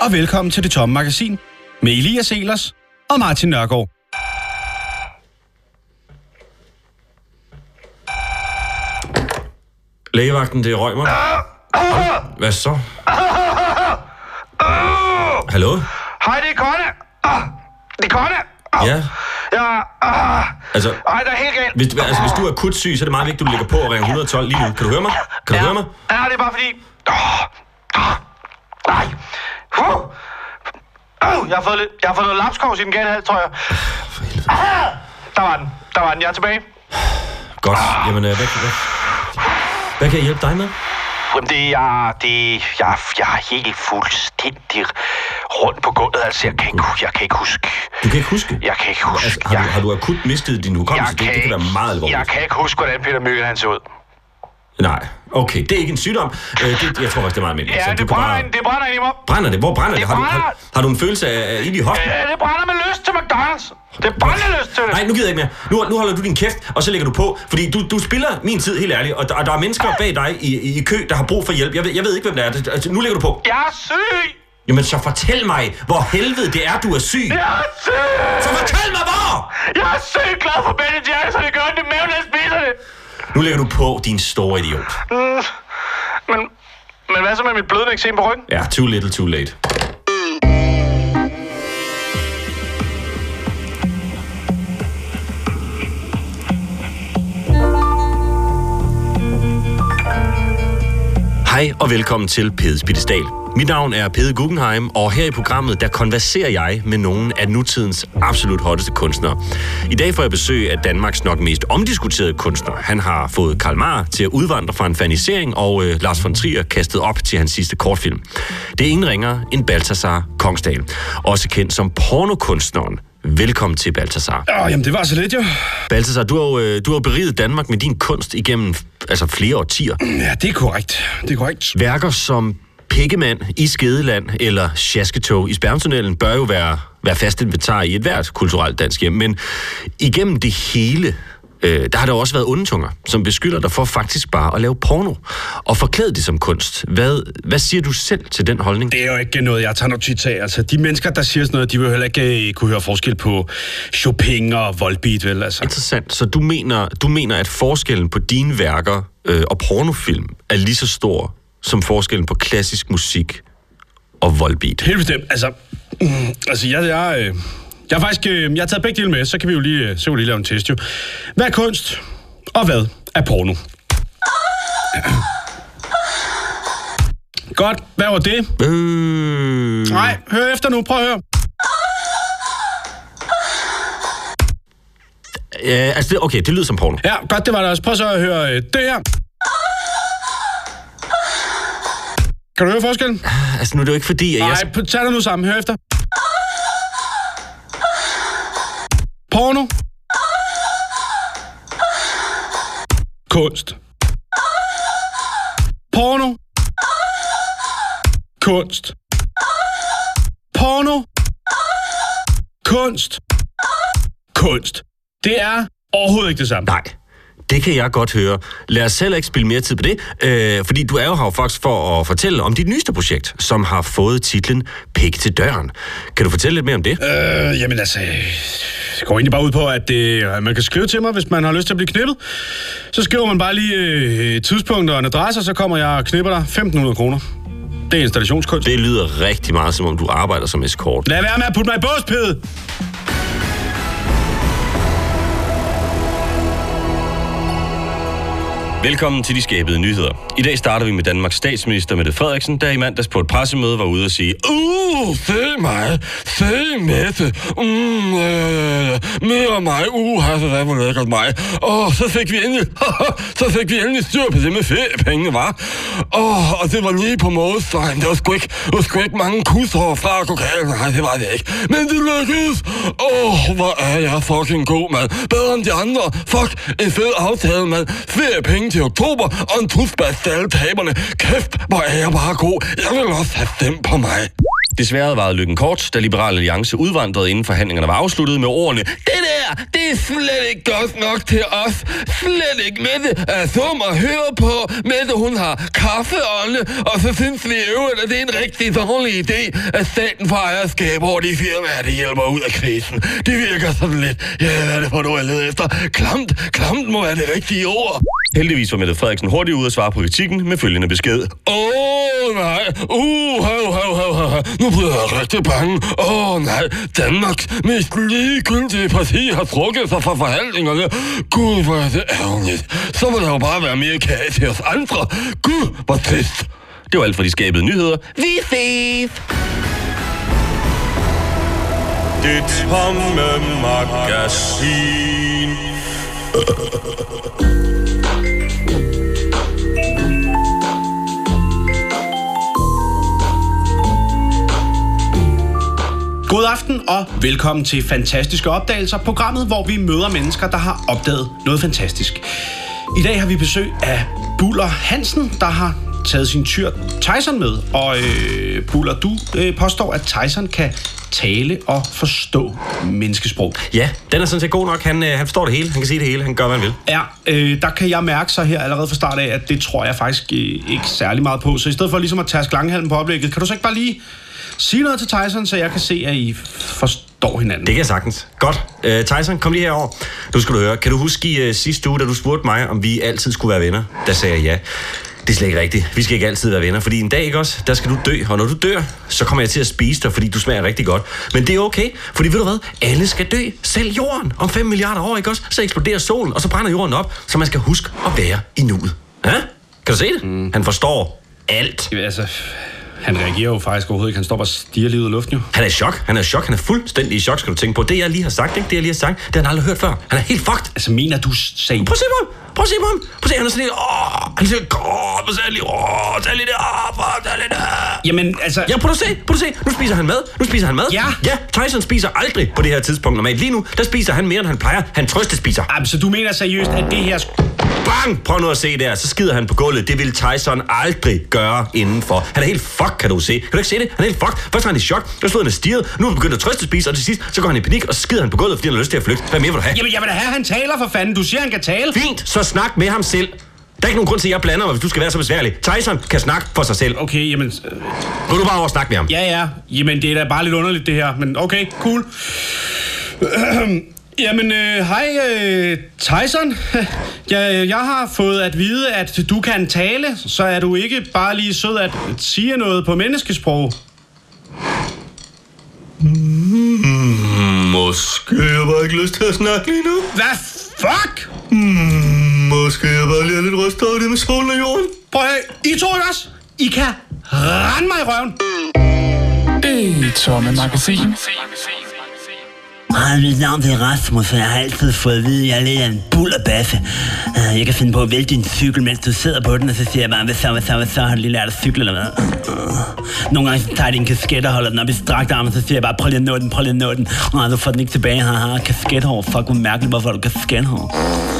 og velkommen til Det Tomme Magasin med Elias Elers og Martin Nørgaard. Lægevagten, det er Røgmer. Hvad så? Hallo? Hej, det er Conne. Ah, det er Conne. Ja, Ja, altså, ej, der er helt galt. hvis, altså, hvis du er akut syg, så er det meget vigtigt, at du ligger på og ringer 112 lige nu. Kan du høre mig? Kan du ja. høre mig? Ja, det er bare fordi... Nej. Uh, uh, jeg, har fået lidt, jeg har fået noget lapskovs i den gale hals, tror jeg. For helvede. Ah, der var den. Der var den. Jeg er tilbage. Godt. Jamen, øh, hvad, hvad, hvad kan jeg hjælpe dig med? Jamen, det er... Det, jeg, jeg er helt fuldstændig rundt på gulvet. Altså, jeg kan ikke, jeg kan ikke huske... Du kan ikke huske? Jeg kan ikke huske... Altså, har, du, jeg, har du akut mistet din hukommelse? Det, det kan være meget alvorligt. Jeg kan ikke huske, hvordan Peter Møgel han så ud. Nej, okay. Det er ikke en sygdom. Øh, det, jeg tror faktisk, det er meget almindeligt. Ja, det kan brænder, bare- det brænder ind i mig. Brænder det? Hvor brænder det? Det Har du, har, har du en følelse af, af ild i hoften? Ja, det brænder med lyst til McDonald's. Det brænder lyst til det. Nej, nu gider jeg ikke mere. Nu, nu holder du din kæft, og så lægger du på. Fordi du, du spiller min tid, helt ærligt. Og der, og der er mennesker bag dig i, i, i kø, der har brug for hjælp. Jeg ved, jeg ved ikke, hvem det er. Det- Altså, nu lægger du på. Jeg er syg. Jamen, så fortæl mig, hvor helvede det er, du er syg. Jeg er syg. Så fortæl mig, hvor! Jeg er syg glad for Ben Jerry's, så det gør i maven, jeg spiser det. Nu lægger du på, din store idiot. Mm, men, men hvad så med mit blødende eksem på ryggen? Ja, too little, too late. Hej og velkommen til Pedes Pittestal. Mit navn er Pede Guggenheim, og her i programmet, der konverserer jeg med nogle af nutidens absolut hotteste kunstnere. I dag får jeg besøg af Danmarks nok mest omdiskuterede kunstner. Han har fået Karl Marr til at udvandre fra en fanisering, og øh, Lars von Trier kastet op til hans sidste kortfilm. Det er ingen ringer end Balthasar Kongsdal, også kendt som pornokunstneren. Velkommen til Balthasar. Åh, oh, jamen det var så lidt jo. Balthasar, du har øh, du har beriget Danmark med din kunst igennem altså flere årtier. Ja, det er korrekt. Det er korrekt. Værker som Pikkemand i Skedeland eller Sjasketog i Spermtunnelen bør jo være, være fast inventar i et hvert kulturelt dansk hjem. Men igennem det hele, øh, der har der også været ondetunger, som beskylder dig for faktisk bare at lave porno og forklæde det som kunst. Hvad, hvad siger du selv til den holdning? Det er jo ikke noget, jeg tager notits af. Altså, de mennesker, der siger sådan noget, de vil jo heller ikke øh, kunne høre forskel på Chopin og Volbeat, vel? Altså. Interessant. Så du mener, du mener at forskellen på dine værker øh, og pornofilm er lige så stor som forskellen på klassisk musik og voldbeat? Helt bestemt. Altså, mm, altså jeg, jeg, øh, jeg har faktisk øh, jeg har taget begge dele med, så kan vi jo lige, øh, så kan vi lige lave en test jo. Hvad er kunst, og hvad er porno? Godt, hvad var det? Øh... Nej, hør efter nu, prøv at høre. Ja, altså, det, okay, det lyder som porno. Ja, godt, det var det også. Prøv så at høre øh, det her. Kan du høre forskellen? Altså, nu er det jo ikke fordi, at jeg... Nej, tag dig nu sammen. Hør efter. Porno. Kunst. Porno. Kunst. Porno. Kunst. Kunst. Det er overhovedet ikke det samme. Nej, det kan jeg godt høre. Lad os heller ikke spille mere tid på det, øh, fordi du er jo her faktisk for at fortælle om dit nyeste projekt, som har fået titlen Pik til døren. Kan du fortælle lidt mere om det? Øh, jamen altså, det går egentlig bare ud på, at det, man kan skrive til mig, hvis man har lyst til at blive knippet. Så skriver man bare lige øh, tidspunkt og en adresse, og så kommer jeg og knipper dig 1.500 kroner. Det er installationskunst. Det. Lyder rigtig meget, som om du arbejder som eskort. Lad være med at putte mig i bås, Velkommen til de skabede nyheder. I dag starter vi med Danmarks statsminister Mette Frederiksen, der i mandags på et pressemøde var ude og sige, Uh, se mig. Se Mette. Mm, øh, mere mig. Uh, så det hvor lækkert mig. Åh, oh, så fik vi endelig, så fik vi endelig styr på det med feriepengene, var. Åh, oh, og det var lige på målstregen. Det var sgu ikke, det var sgu ikke mange kusser fra kokalen. Nej, det var det ikke. Men det lykkedes. Åh, oh, hvor er jeg fucking god, mand. Bedre end de andre. Fuck, en fed aftale, mand. Feriepenge til oktober, og en tusbas til alle taberne. Kæft, hvor er jeg bare god. Jeg vil også have dem på mig. Desværre var lykken kort, da Liberal Alliance udvandrede inden forhandlingerne var afsluttet med ordene Det der det er slet ikke godt nok til os. Slet ikke. Mette er sum at høre på. Mette, hun har kaffeånde, og så synes vi i øvrigt, at det er en rigtig dårlig idé, at staten får ejerskab over de firmaer, der hjælper ud af krisen. Det virker sådan lidt, ja, hvad er det for noget, jeg leder efter? Klamt, klamt må være det rigtige ord. Heldigvis var Mette Frederiksen hurtigt ude at svare på kritikken med følgende besked. Åh, oh, nej. Uh, hav, hav, hav, hav. Nu bliver jeg rigtig bange. Åh, oh, nej. Danmarks mest ligegyldige parti har trukket sig fra forhandlingerne. Gud, hvor er det ærgerligt. Så må der jo bare være mere kage til os andre. Gud, hvor trist. Det var alt for de skabede nyheder. Vi ses! Det tomme magasin. God aften og velkommen til Fantastiske Opdagelser, programmet, hvor vi møder mennesker, der har opdaget noget fantastisk. I dag har vi besøg af Buller Hansen, der har taget sin tyr Tyson med. Og øh, Buller, du øh, påstår, at Tyson kan tale og forstå menneskesprog. Ja, den er sådan set god nok. Han, øh, han forstår det hele. Han kan sige det hele. Han gøre, hvad han vil. Ja, øh, der kan jeg mærke så her allerede fra start af, at det tror jeg faktisk øh, ikke særlig meget på. Så i stedet for ligesom at tage langhalmen på oplægget, kan du så ikke bare lige sige noget til Tyson, så jeg kan se, at I forstår hinanden? Det kan jeg sagtens. Godt. Øh, Tyson, kom lige herover. Nu skal du høre. Kan du huske i uh, sidste uge, da du spurgte mig, om vi altid skulle være venner? Der sagde jeg ja. Det er slet ikke rigtigt. Vi skal ikke altid være venner, fordi en dag, ikke også, der skal du dø. Og når du dør, så kommer jeg til at spise dig, fordi du smager rigtig godt. Men det er okay, fordi ved du hvad? Alle skal dø. Selv jorden. Om 5 milliarder år, ikke også? Så eksploderer solen, og så brænder jorden op. Så man skal huske at være i nuet. Ja? Kan du se det? Mm. Han forstår alt. Jamen, Altså, han reagerer jo faktisk overhovedet ikke. Han bare og stiger lige ud af luften jo. Han er i chok. Han er i chok. Han er fuldstændig i chok, skal du tænke på. Det, jeg lige har sagt, ikke? Det, jeg lige har sagt, det har han aldrig hørt før. Han er helt fucked. Altså, mener du sagen? Prøv at se på ham. Prøv at se på ham. Prøv at se, han er sådan lidt, åh, han siger, åh, prøv at se lige, åh, tag lige det, åh, fuck, tag lige det. Jamen, altså... Ja, prøv at se, prøv at se. Nu spiser han mad. Nu spiser han mad. Ja. Ja, Tyson spiser aldrig på det her tidspunkt normalt. Lige nu, der spiser han mere, end han plejer. Han trøstespiser. Jamen, så du mener seriøst, at det her... Bang! Prøv nu at se der. Så skider han på gulvet. Det vil Tyson aldrig gøre indenfor. Han er helt fuck, kan du se. Kan du ikke se det? Han er helt fuck. Først var han i chok. Der stod han og stirrede. Nu er han begyndt at trøste spise, og til sidst, så går han i panik, og så skider han på gulvet, fordi han har lyst til at flygte. Hvad mere vil du have? Jamen, jeg vil da have, han taler for fanden. Du siger, han kan tale. Fint, så snak med ham selv. Der er ikke nogen grund til, at jeg blander mig, hvis du skal være så besværlig. Tyson kan snakke for sig selv. Okay, jamen... øh, er du bare over at snakke med ham. Ja, ja. Jamen, det er da bare lidt underligt, det her. Men okay, cool. Jamen, øh, hej øh, Tyson. Jeg, jeg har fået at vide, at du kan tale, så er du ikke bare lige sød at sige noget på menneskesprog. Måske jeg bare ikke lyst til at snakke lige nu. Hvad fuck? Måske jeg bare lige er lidt rystet over det med solen og jorden. Prøv at I to også? I kan rende mig i røven. Det tomme magasin. Hej, mit navn er Rasmus, og jeg har altid fået at vide, at jeg er lidt af en bullerbasse. Øh, jeg kan finde på at vælte din cykel, mens du sidder på den, og så siger jeg bare, hvad så, hvad så, hvad så, har du lige lært at cykle eller hvad? Øh. Nogle gange så tager jeg din kasket og holder den op i strakt arm, og så siger jeg bare, prøv lige at nå den, prøv lige at nå den. Og så får den ikke tilbage, haha, kaskethår, fuck, hvor mærkeligt, hvorfor har du kaskethår?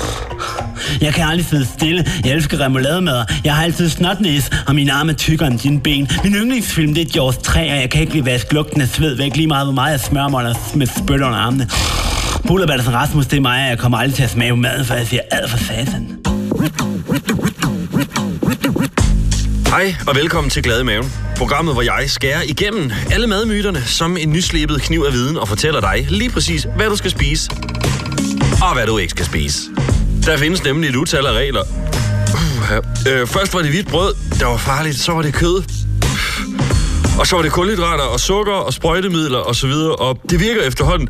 Jeg kan aldrig sidde stille. Jeg elsker remoulademad. Jeg har altid snotnæs, og mine arme er tykkere end dine ben. Min yndlingsfilm, det er Jaws 3, og jeg kan ikke lide vaske lugten af sved væk lige meget, hvor meget jeg smører mig med spyt under armene. Bullerbattersen Rasmus, det er mig, og jeg kommer aldrig til at smage på maden, for jeg siger ad for satan. Hej og velkommen til Glade Maven. Programmet, hvor jeg skærer igennem alle madmyterne som en nyslebet kniv af viden og fortæller dig lige præcis, hvad du skal spise og hvad du ikke skal spise. Der findes nemlig et utal af regler. Øh, først var det hvidt brød, der var farligt. Så var det kød. Og så var det kulhydrater og sukker og sprøjtemidler og så videre. Og det virker efterhånden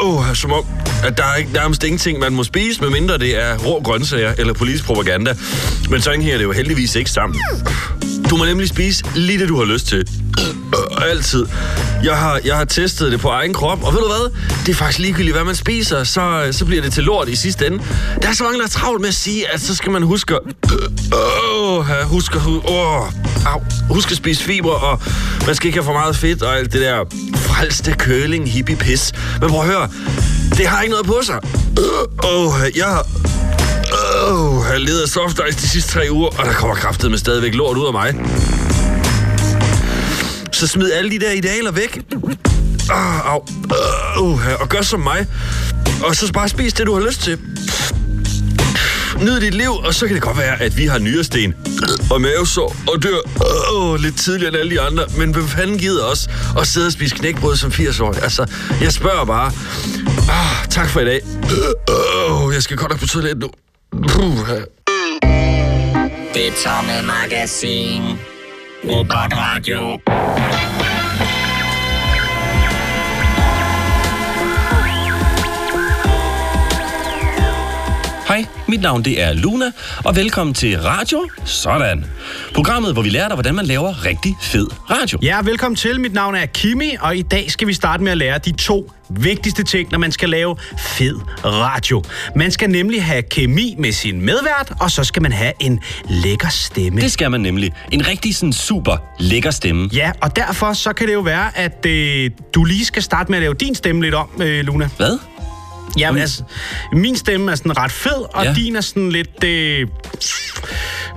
uh, uh, som om, at der er ikke nærmest ingenting, man må spise, medmindre det er rå grøntsager eller politisk propaganda. Men så hænger det jo heldigvis ikke sammen. Du må nemlig spise lige det, du har lyst til. Øh, altid. Jeg har, jeg har testet det på egen krop, og ved du hvad? Det er faktisk ligegyldigt, hvad man spiser, så, øh, så bliver det til lort i sidste ende. Der er så mange, der er travlt med at sige, at så skal man huske at, øh, huske, at- åh, au, huske at spise fiber, og man skal ikke have for meget fedt, og alt det der frelste køling, hippie pis. Men prøv at høre, det har ikke noget på sig. Øh, åh, jeg har Åh, jeg leder soft ice de sidste tre uger, og der kommer kraftet med stadigvæk lort ud af mig. Så smid alle de der idealer væk. Ah, au. Uh, uh, og gør som mig. Og så bare spis det, du har lyst til. Nyd dit liv, og så kan det godt være, at vi har nyresten og mavesår og dør oh, lidt tidligere end alle de andre. Men hvem fanden gider os at sidde og spise knækbrød som 80 år? Altså, jeg spørger bare. Ah, tak for i dag. Oh, jeg skal godt nok på toilet nu. Det tomme magasin. Robot Radio. Mit navn det er Luna, og velkommen til Radio Sådan. Programmet, hvor vi lærer dig, hvordan man laver rigtig fed radio. Ja, velkommen til. Mit navn er Kimi, og i dag skal vi starte med at lære de to vigtigste ting, når man skal lave fed radio. Man skal nemlig have kemi med sin medvært, og så skal man have en lækker stemme. Det skal man nemlig. En rigtig sådan super lækker stemme. Ja, og derfor så kan det jo være, at øh, du lige skal starte med at lave din stemme lidt om, øh, Luna. Hvad? Ja, altså, min stemme er sådan ret fed, og Ja. din er sådan lidt... Øh,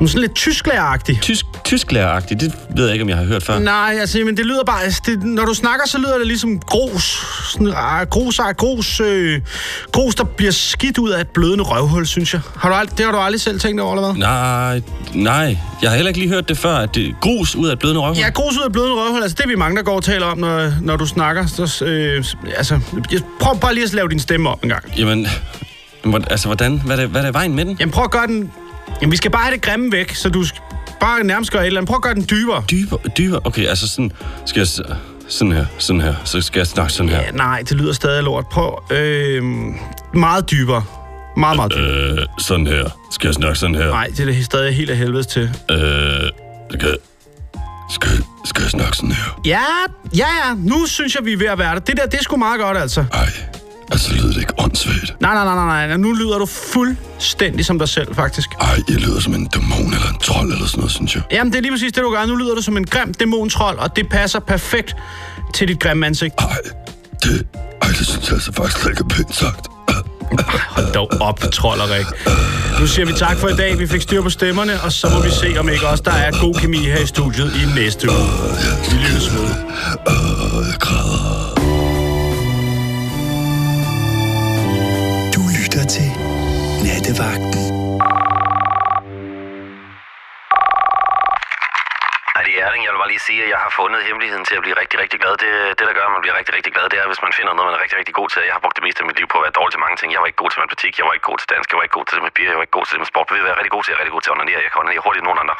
sådan lidt tysklæragtig. Tysk, tysklæreragtigt, det ved jeg ikke, om jeg har hørt før. Nej, altså, men det lyder bare... Altså, det, når du snakker, så lyder det ligesom grus. Sådan, ah, grus, ah, grus, øh, grus, der bliver skidt ud af et blødende røvhul, synes jeg. Har du ald- det har du aldrig selv tænkt over, eller hvad? Nej, nej. Jeg har heller ikke lige hørt det før, at det grus ud af et blødende røvhul. Ja, grus ud af et blødende røvhul, altså det er vi mange, der går og taler om, når, når du snakker. Så, øh, altså, jeg- prøv bare lige at lave din stemme op en gang. Jamen, altså hvordan? Hvad er, det, hvad er det vejen med den? Jamen prøv at gøre den... Jamen vi skal bare have det grimme væk, så du bare nærmest gøre et eller andet. Prøv at gøre den dybere. Dybere, dybere. Okay, altså sådan, skal jeg, sådan her, sådan her, så skal jeg snakke sådan her. Ja, nej, det lyder stadig lort. Prøv øh, meget dybere. Meget, meget dybere. Øh, sådan her. Skal jeg snakke sådan her? Nej, det er stadig helt af helvedes til. Øh, skal, skal, skal jeg snakke sådan her? Ja, ja, ja. Nu synes jeg, vi er ved at være der. Det der, det er sgu meget godt, altså. Ej, altså lyder det ikke åndssvagt? Nej, nej, nej, nej, nej. Nu lyder du fuldstændig som dig selv, faktisk. Ej, jeg lyder som en dæmon eller en trold eller sådan noget, synes jeg. Jamen, det er lige præcis det, du gør. Nu lyder du som en grim dæmontrold, og det passer perfekt til dit grimme ansigt. Ej, det, ej, det synes jeg altså faktisk slet ikke er pænt sagt. Hold dog op, trolderik. Nu siger vi tak for i dag. Vi fik styr på stemmerne, og så må vi se, om ikke også der er god kemi her i studiet i næste uge. Vi lyttes ved. Jeg græder. Nattevagten. Nej, det er Erling. Jeg vil bare lige sige, at jeg har fundet hemmeligheden til at blive rigtig, rigtig glad. Det, det der gør, at man bliver rigtig, rigtig glad, det er, hvis man finder noget, man er rigtig, rigtig god til. Jeg har brugt det meste af mit liv på at være dårlig til mange ting. Jeg var ikke god til matematik, jeg var ikke god til dansk, jeg var ikke god til det med piger, jeg var ikke god til det med sport. Men jeg er rigtig god til, jeg er rigtig god til at onanere. Jeg kan onanere hurtigt end nogen andre.